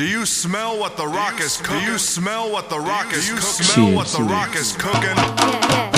Do you smell what the rock is cooking? Do you smell what the rock is cooking? Do you smell what the rock is cooking?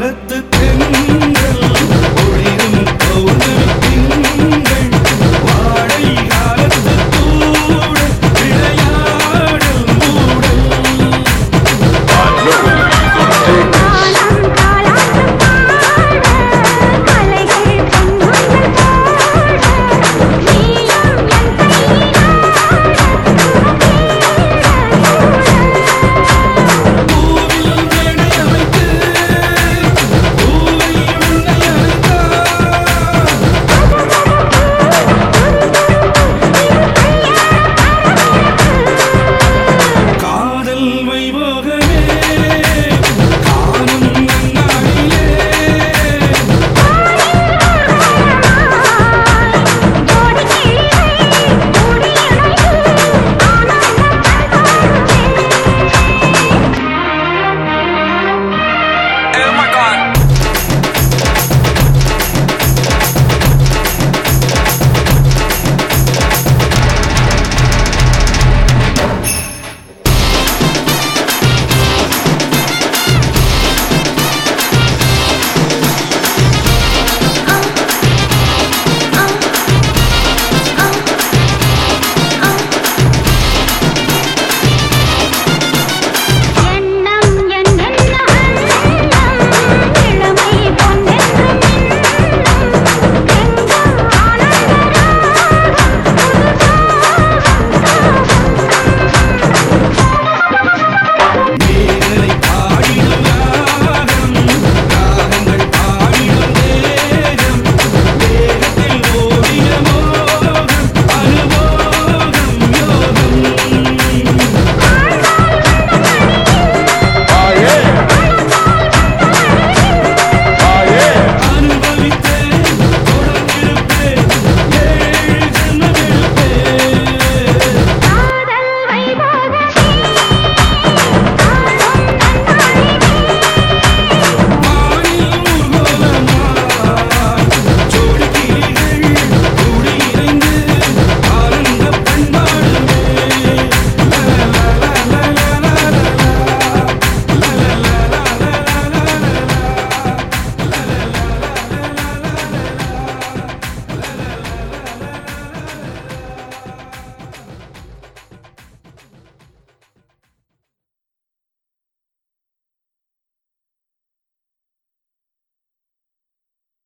மரத்து தென்